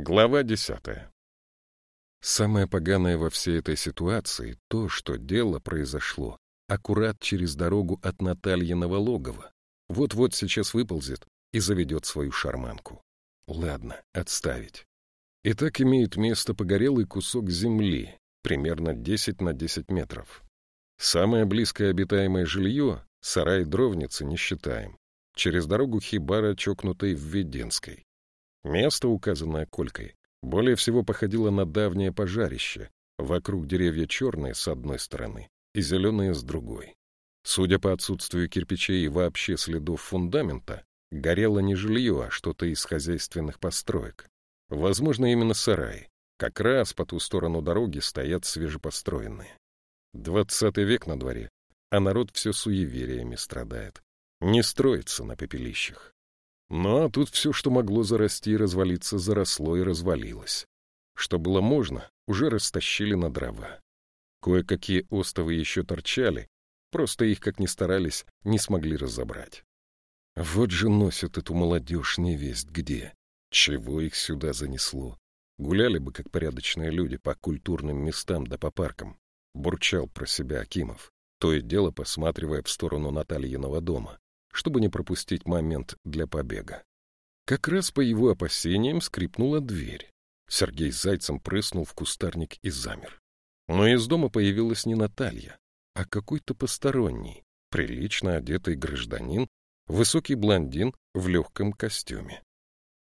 Глава десятая. Самое поганое во всей этой ситуации то, что дело произошло аккурат через дорогу от Натальиного логова. Вот-вот сейчас выползет и заведет свою шарманку. Ладно, отставить. И так имеет место погорелый кусок земли, примерно 10 на 10 метров. Самое близкое обитаемое жилье — сарай дровницы не считаем. Через дорогу хибара, чокнутой в Веденской. Место, указанное Колькой, более всего походило на давнее пожарище. Вокруг деревья черные с одной стороны и зеленые с другой. Судя по отсутствию кирпичей и вообще следов фундамента, горело не жилье, а что-то из хозяйственных построек. Возможно, именно сарай. Как раз по ту сторону дороги стоят свежепостроенные. Двадцатый век на дворе, а народ все суевериями страдает. Не строится на пепелищах. Ну а тут все, что могло зарасти и развалиться, заросло и развалилось. Что было можно, уже растащили на дрова. Кое-какие остовы еще торчали, просто их, как ни старались, не смогли разобрать. Вот же носят эту молодежь невесть где. Чего их сюда занесло? Гуляли бы, как порядочные люди, по культурным местам да по паркам. Бурчал про себя Акимов, то и дело посматривая в сторону Натальиного дома чтобы не пропустить момент для побега. Как раз по его опасениям скрипнула дверь. Сергей зайцем прыснул в кустарник и замер. Но из дома появилась не Наталья, а какой-то посторонний, прилично одетый гражданин, высокий блондин в легком костюме.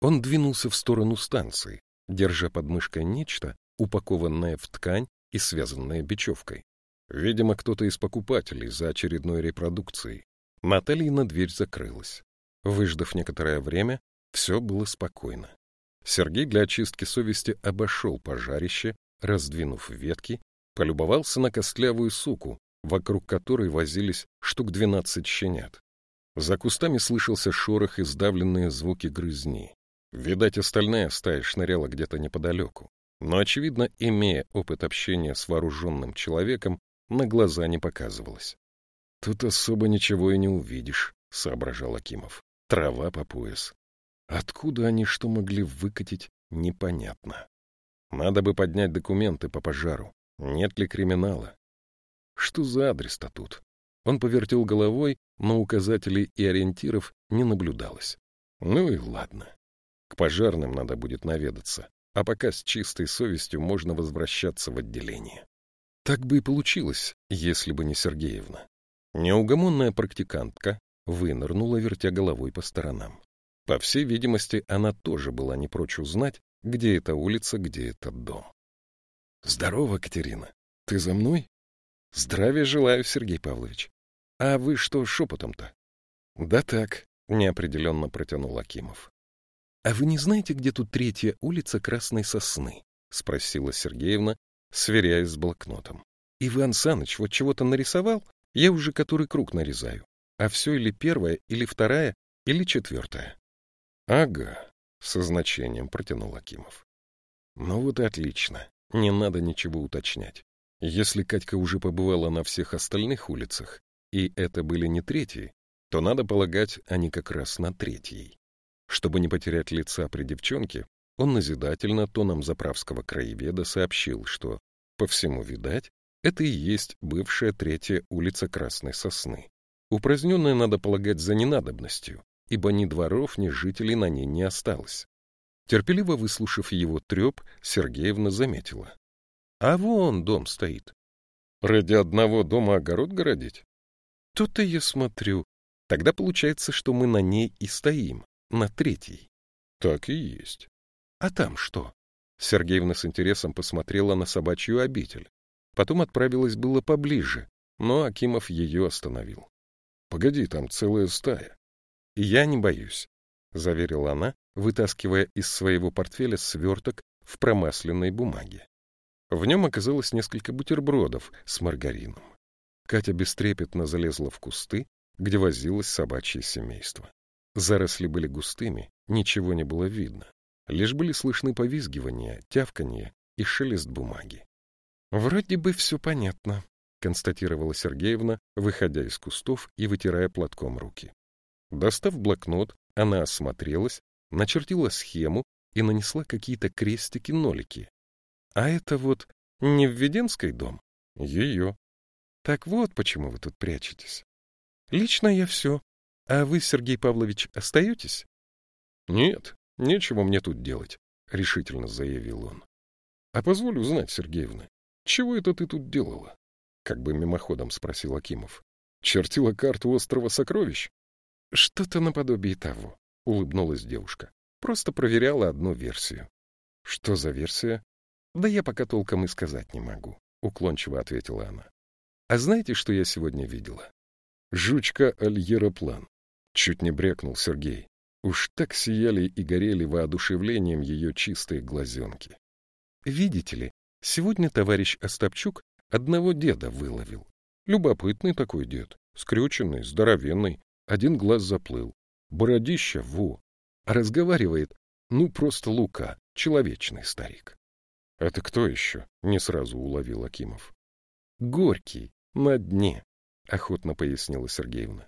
Он двинулся в сторону станции, держа под мышкой нечто, упакованное в ткань и связанное бечевкой. Видимо, кто-то из покупателей за очередной репродукцией. Натальина дверь закрылась. Выждав некоторое время, все было спокойно. Сергей для очистки совести обошел пожарище, раздвинув ветки, полюбовался на костлявую суку, вокруг которой возились штук двенадцать щенят. За кустами слышался шорох и сдавленные звуки грызни. Видать, остальная стая шныряла где-то неподалеку. Но, очевидно, имея опыт общения с вооруженным человеком, на глаза не показывалась. Тут особо ничего и не увидишь, — соображал Акимов. Трава по пояс. Откуда они что могли выкатить, непонятно. Надо бы поднять документы по пожару. Нет ли криминала? Что за адрес-то тут? Он повертел головой, но указателей и ориентиров не наблюдалось. Ну и ладно. К пожарным надо будет наведаться, а пока с чистой совестью можно возвращаться в отделение. Так бы и получилось, если бы не Сергеевна. Неугомонная практикантка вынырнула, вертя головой по сторонам. По всей видимости, она тоже была не прочь узнать, где эта улица, где этот дом. — Здорово, Катерина. Ты за мной? — Здравия желаю, Сергей Павлович. — А вы что шепотом-то? — Да так, — неопределенно протянул Акимов. — А вы не знаете, где тут третья улица Красной Сосны? — спросила Сергеевна, сверяясь с блокнотом. — Иван Саныч вот чего-то нарисовал, я уже который круг нарезаю. А все или первая, или вторая, или четвертая. — Ага, — со значением протянул Акимов. — Ну вот и отлично. Не надо ничего уточнять. Если Катька уже побывала на всех остальных улицах, и это были не третьи, то, надо полагать, они как раз на третьей. Чтобы не потерять лица при девчонке, он назидательно тоном заправского краеведа сообщил, что, по всему видать, это и есть бывшая третья улица Красной Сосны. Упраздненная, надо полагать, за ненадобностью, ибо ни дворов, ни жителей на ней не осталось. Терпеливо выслушав его треп, Сергеевна заметила. — А вон дом стоит. — Ради одного дома огород городить? — То-то я смотрю. Тогда получается, что мы на ней и стоим, на третьей. — Так и есть. — А там что? Сергеевна с интересом посмотрела на собачью обитель. Потом отправилась было поближе, но Акимов ее остановил. — Погоди, там целая стая. — Я не боюсь, — заверила она, вытаскивая из своего портфеля сверток в промасленной бумаге. В нем оказалось несколько бутербродов с маргарином. Катя бестрепетно залезла в кусты, где возилось собачье семейство. Заросли были густыми, ничего не было видно. Лишь были слышны повизгивания, тявканье и шелест бумаги. «Вроде бы все понятно», — констатировала Сергеевна, выходя из кустов и вытирая платком руки. Достав блокнот, она осмотрелась, начертила схему и нанесла какие-то крестики-нолики. А это вот не в дом? Ее. Так вот, почему вы тут прячетесь. Лично я все. А вы, Сергей Павлович, остаетесь? Нет, нечего мне тут делать, решительно заявил он. А позволь узнать, Сергеевна, чего это ты тут делала? Как бы мимоходом спросил Акимов. Чертила карту острова сокровищ? Что-то наподобие того, улыбнулась девушка. Просто проверяла одну версию. Что за версия? Да я пока толком и сказать не могу, уклончиво ответила она. А знаете, что я сегодня видела? Жучка Альероплан. Чуть не брякнул Сергей. Уж так сияли и горели воодушевлением ее чистые глазенки. Видите ли, сегодня товарищ Остапчук одного деда выловил. Любопытный такой дед, скрюченный, здоровенный, один глаз заплыл. Бородища, во! А разговаривает, ну, просто Лука, человечный старик. — Это кто еще? — не сразу уловил Акимов. — Горький, на дне, — охотно пояснила Сергеевна.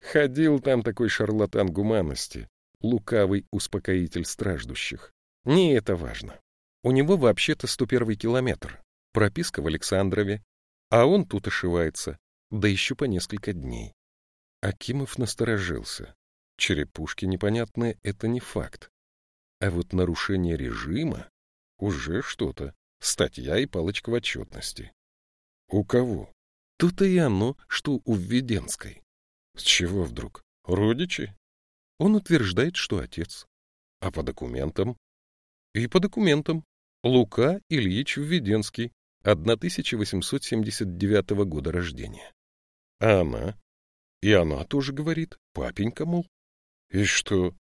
Ходил там такой шарлатан гуманности, лукавый успокоитель страждущих. Не это важно. У него вообще-то 101 километр, прописка в Александрове, а он тут ошивается, да еще по несколько дней. Акимов насторожился. Черепушки непонятные — это не факт. А вот нарушение режима уже что-то. Статья и палочка в отчетности. У кого? Тут и оно, что у Введенской. С чего вдруг? Родичи? Он утверждает, что отец. А по документам? И по документам. Лука Ильич Введенский, 1879 года рождения. А она? И она тоже говорит, папенька, мол. И что?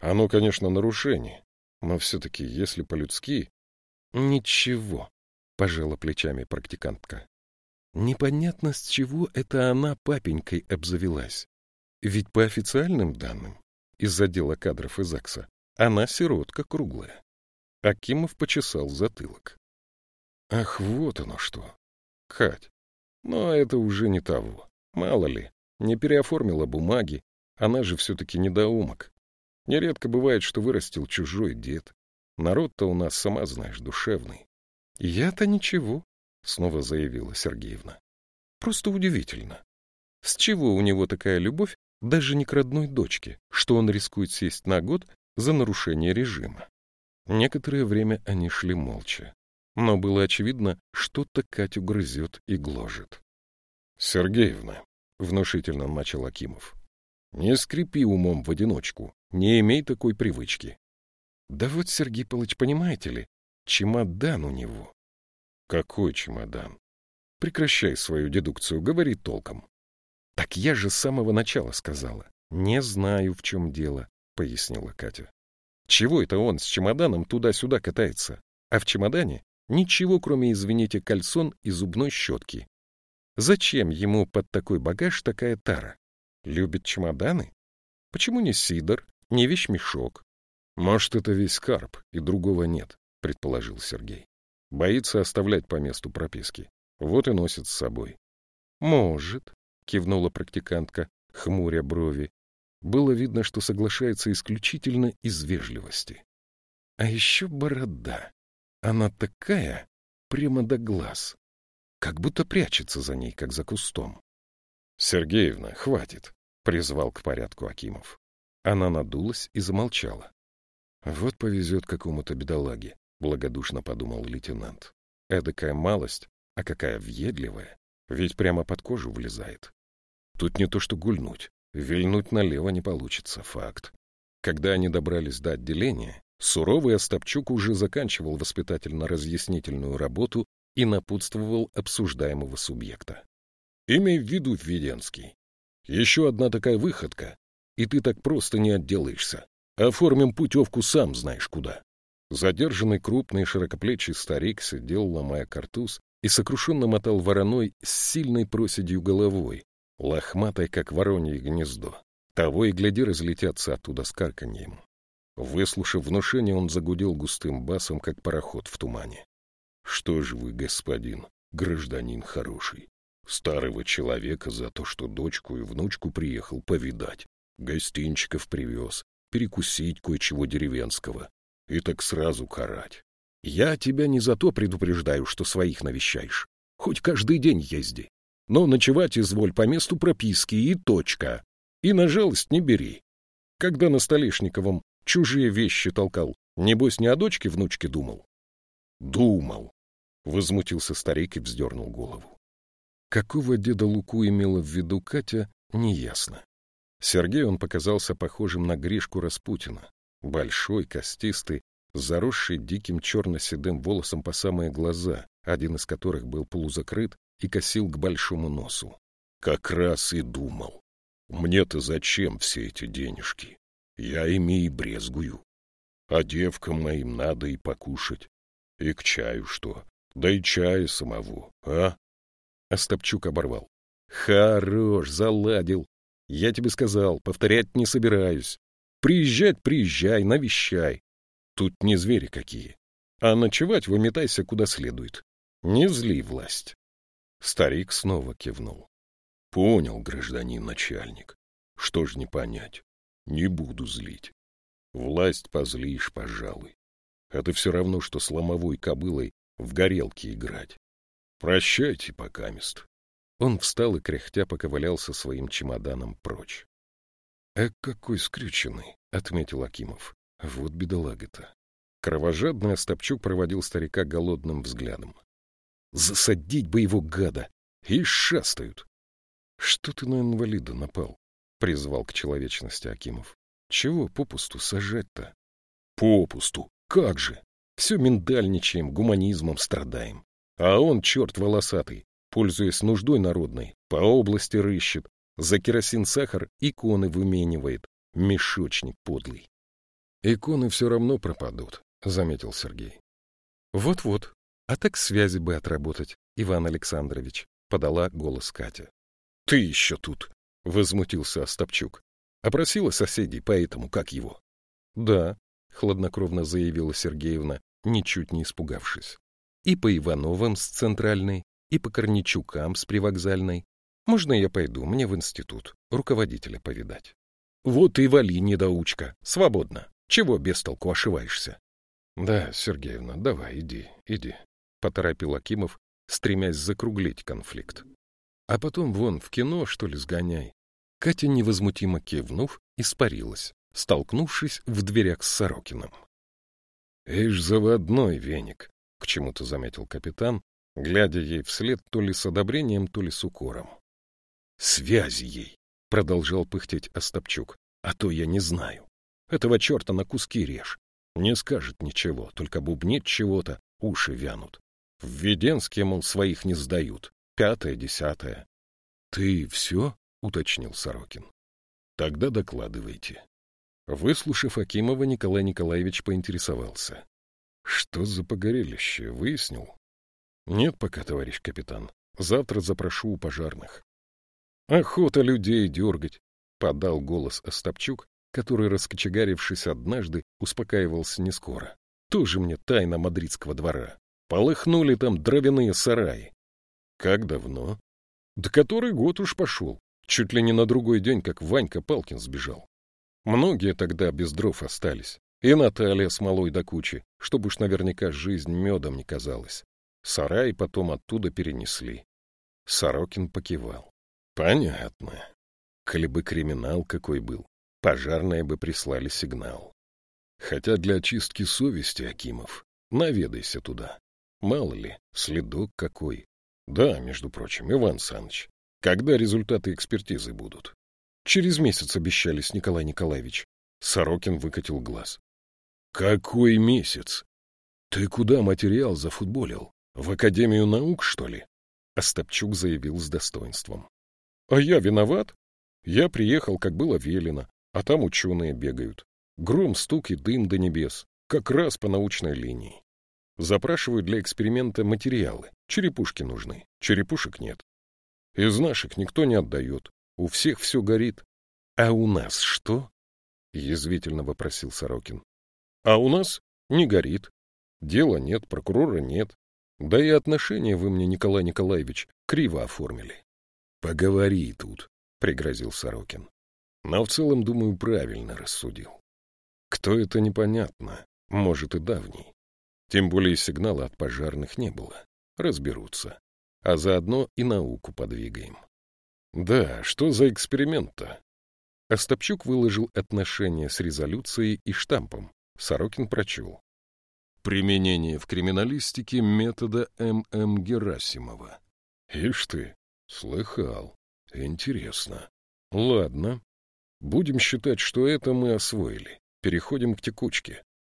Оно, конечно, нарушение, но все-таки, если по-людски... Ничего, пожала плечами практикантка. Непонятно, с чего это она папенькой обзавелась. Ведь по официальным данным, из отдела кадров из ЗАГСа, она сиротка круглая. Акимов почесал затылок. Ах, вот оно что. Кать, но это уже не того. Мало ли, не переоформила бумаги, она же все-таки недоумок. Нередко бывает, что вырастил чужой дед. Народ-то у нас, сама знаешь, душевный. Я-то ничего. — снова заявила Сергеевна. «Просто удивительно. С чего у него такая любовь даже не к родной дочке, что он рискует сесть на год за нарушение режима?» Некоторое время они шли молча, но было очевидно, что-то Катю грызет и гложет. «Сергеевна», — внушительно начал Акимов, — «не скрипи умом в одиночку, не имей такой привычки». «Да вот, Сергей Павлович, понимаете ли, чемодан у него. Какой чемодан? Прекращай свою дедукцию, говори толком. Так я же с самого начала сказала. Не знаю, в чем дело, пояснила Катя. Чего это он с чемоданом туда-сюда катается? А в чемодане ничего, кроме, извините, кальсон и зубной щетки. Зачем ему под такой багаж такая тара? Любит чемоданы? Почему не сидор, не вещмешок? Может, это весь карп, и другого нет, предположил Сергей. Боится оставлять по месту прописки. Вот и носит с собой. — Может, — кивнула практикантка, хмуря брови. Было видно, что соглашается исключительно из вежливости. А еще борода. Она такая, прямо до глаз. Как будто прячется за ней, как за кустом. — Сергеевна, хватит, — призвал к порядку Акимов. Она надулась и замолчала. Вот повезет какому-то бедолаге. — благодушно подумал лейтенант. Эдакая малость, а какая въедливая, ведь прямо под кожу влезает. Тут не то что гульнуть, вильнуть налево не получится, факт. Когда они добрались до отделения, суровый Остапчук уже заканчивал воспитательно-разъяснительную работу и напутствовал обсуждаемого субъекта. «Имей в виду, Введенский, еще одна такая выходка, и ты так просто не отделаешься. Оформим путевку сам знаешь куда. Задержанный крупный широкоплечий старик сидел, ломая картуз, и сокрушенно мотал вороной с сильной проседью головой, лохматой, как воронье гнездо. Того и гляди разлетятся оттуда с карканьем. Выслушав внушение, он загудел густым басом, как пароход в тумане. — Что ж вы, господин, гражданин хороший, старого человека за то, что дочку и внучку приехал повидать, гостинчиков привез, перекусить кое-чего деревенского, и так сразу карать. Я тебя не за то предупреждаю, что своих навещаешь. Хоть каждый день езди. Но ночевать изволь по месту прописки и точка. И на жалость не бери. Когда на Столешниковом чужие вещи толкал, небось не о дочке внучке думал? Думал. Возмутился старик и вздернул голову. Какого деда Луку имела в виду Катя, неясно. Сергей он показался похожим на Гришку Распутина. Большой, костистый, заросший диким черно-седым волосом по самые глаза, один из которых был полузакрыт и косил к большому носу. Как раз и думал. Мне-то зачем все эти денежки? Я ими и брезгую. А девкам моим надо и покушать. И к чаю что? Да и чая самого, а? Остапчук оборвал. Хорош, заладил. Я тебе сказал, повторять не собираюсь. Приезжать приезжай, навещай. Тут не звери какие. А ночевать выметайся куда следует. Не зли власть. Старик снова кивнул. Понял, гражданин начальник. Что ж не понять. Не буду злить. Власть позлишь, пожалуй. Это все равно, что с ломовой кобылой в горелке играть. Прощайте, покамест. Он встал и, кряхтя, поковылялся своим чемоданом прочь. — Э, какой скрюченный, — отметил Акимов. — Вот бедолага-то. Кровожадный Остапчук проводил старика голодным взглядом. — Засадить бы его, гада! И шастают! — Что ты на инвалида напал? — призвал к человечности Акимов. — Чего попусту сажать-то? — Попусту! Как же! Все миндальничаем, гуманизмом страдаем. А он, черт волосатый, пользуясь нуждой народной, по области рыщет, за керосин-сахар иконы выменивает, мешочник подлый. Иконы все равно пропадут, — заметил Сергей. Вот-вот, а так связи бы отработать, Иван Александрович, — подала голос Катя. Ты еще тут, — возмутился Остапчук. Опросила соседей по этому, как его? Да, — хладнокровно заявила Сергеевна, ничуть не испугавшись. И по Ивановым с центральной, и по Корничукам с привокзальной. Можно я пойду, мне в институт, руководителя повидать? Вот и вали, недоучка, свободно. Чего без толку ошиваешься? Да, Сергеевна, давай, иди, иди, поторопил Акимов, стремясь закруглить конфликт. А потом вон в кино, что ли, сгоняй. Катя, невозмутимо кивнув, испарилась, столкнувшись в дверях с Сорокиным. — Ишь, заводной веник, — к чему-то заметил капитан, глядя ей вслед то ли с одобрением, то ли с укором. «Связи ей!» — продолжал пыхтеть Остапчук. «А то я не знаю. Этого черта на куски режь. Не скажет ничего, только бубнит чего-то, уши вянут. В Веденске, мол, своих не сдают. Пятое, десятое. — Ты все? — уточнил Сорокин. — Тогда докладывайте. Выслушав Акимова, Николай Николаевич поинтересовался. — Что за погорелище? Выяснил? Нет пока, товарищ капитан. Завтра запрошу у пожарных. Охота людей дергать, — подал голос Остапчук, который, раскочегарившись однажды, успокаивался не скоро. Тоже мне тайна мадридского двора. Полыхнули там дровяные сараи. Как давно? Да который год уж пошел. Чуть ли не на другой день, как Ванька Палкин сбежал. Многие тогда без дров остались. И Наталья смолой до кучи, чтобы уж наверняка жизнь медом не казалась. Сарай потом оттуда перенесли. Сорокин покивал. Понятно. Коли бы криминал какой был, пожарные бы прислали сигнал. Хотя для очистки совести, Акимов, наведайся туда. Мало ли, следок какой. Да, между прочим, Иван Саныч, когда результаты экспертизы будут? Через месяц обещались, Николай Николаевич. Сорокин выкатил глаз. Какой месяц? Ты куда материал зафутболил? В Академию наук, что ли? Остапчук заявил с достоинством. А я виноват? Я приехал, как было велено, а там ученые бегают. Гром, стук и дым до небес. Как раз по научной линии. Запрашивают для эксперимента материалы. Черепушки нужны. Черепушек нет. Из наших никто не отдает. У всех все горит. А у нас что? Язвительно вопросил Сорокин. А у нас не горит. Дела нет, прокурора нет. Да и отношения вы мне, Николай Николаевич, криво оформили. — Поговори тут, — пригрозил Сорокин. Но в целом, думаю, правильно рассудил. Кто это, непонятно. может и давний. Тем более сигнала от пожарных не было. Разберутся. А заодно и науку подвигаем. Да, что за эксперимент-то? Остапчук выложил отношения с резолюцией и штампом. Сорокин прочел. Применение в криминалистике метода М.М. Герасимова. Ишь ты, слыхал. Интересно. Ладно. Будем считать, что это мы освоили. Переходим к текучке.